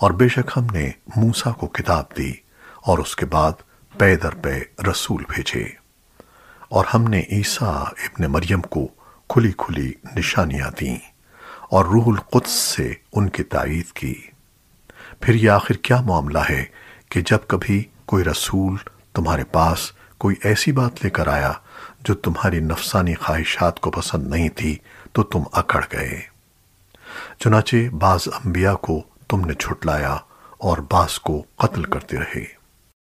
اور بے شک ہم نے موسیٰ کو کتاب دی اور اس کے بعد پے در پے رسول بھیجے۔ اور ہم نے عیسیٰ ابن مریم کو کھلی کھلی نشانیاں دیں اور روح القدس سے ان کی تائید کی۔ پھر یہ آخر کیا معاملہ ہے کہ جب کبھی کوئی رسول تمہارے پاس کوئی ایسی بات لے کر آیا جو تمہاری نفسانی خواہشات کو پسند نہیں تھی تو تم اکڑ گئے۔ چنانچہ بعض انبیاء کو تم نے چھٹلایا اور بعض کو قتل کرتے رہے۔